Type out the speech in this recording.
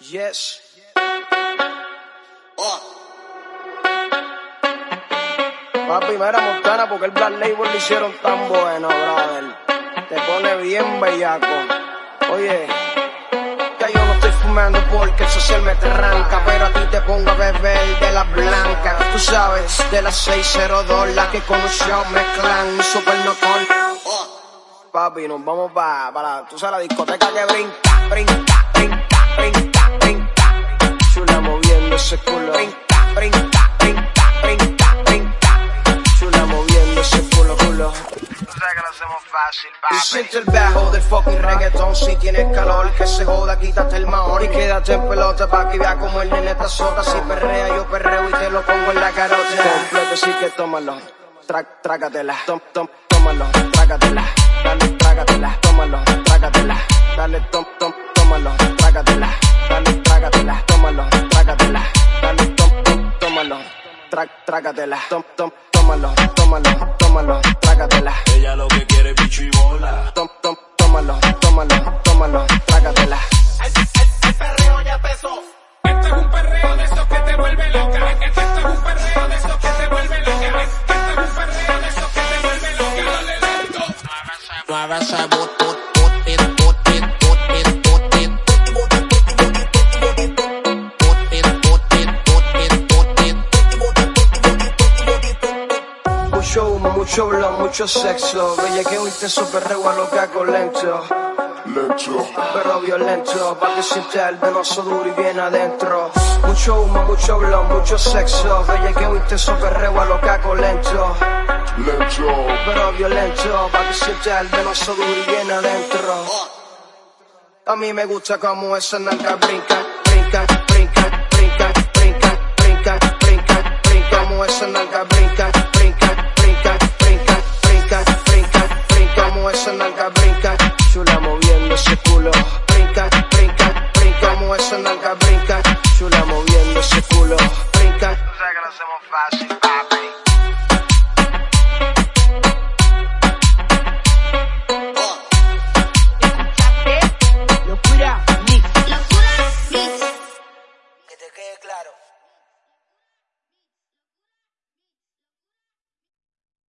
Yes. Papi, mira Montana, porque el Black Label lo hicieron tan bueno, brother. Te pone bien bellaco. Oye, ya yo no estoy fumando porque el social me te arranca, pero a ti te pongo a beber de la blanca. Tú sabes, de las 602, la que con un show mezclan un super no Papi, nos vamos para pa la, tú sabes, la discoteca que brinca, brinca, sabes que lo hacemos fácil, papi. Y siente el bajo del fucking reggaetón si tienes calor. Que se joda, quítate el mahón y quédate en pelota pa' que vea como el nene está sota. Si perrea, yo perreo y te lo pongo en la carota. Completo, sí que tómalo. Tra trágatela, tom, tom, tómalo, trágatela. Dale, trágatela, tómalo, trágatela. Dale, tom, tom, tómalo, trágatela. Dale, trágatela, tómalo, trágatela. Dale, tom, tom, tómalo, tra trágatela. Tom, tom, tómalo, tómalo, tómalo, trágatela. Mueve ese boot, boot, boot, boot, boot, boot. Boot boot. Mucho humo, mucho blon, mucho sexo. Bella que un intenso perreo a loca con lento. Lento. Pero violento, pa' que sienta el venoso duro y bien adentro. Mucho humo, mucho blon, mucho sexo. Bella que un intenso perreo a loca con lento. Lento. Pero violento, pa' que sienta el venoso duro y bien adentro. A mí me gusta como esa nalga brinca, brinca, brinca, brinca, brinca, brinca, brinca, brinca, como esa nalga brinca, brinca, brinca, brinca, brinca, brinca, brinca, como esa nalga brinca, chula moviendo ese culo, brinca, brinca, brinca, como esa nalga brinca, chula moviendo ese culo, brinca. Tú sabes que lo hacemos fácil.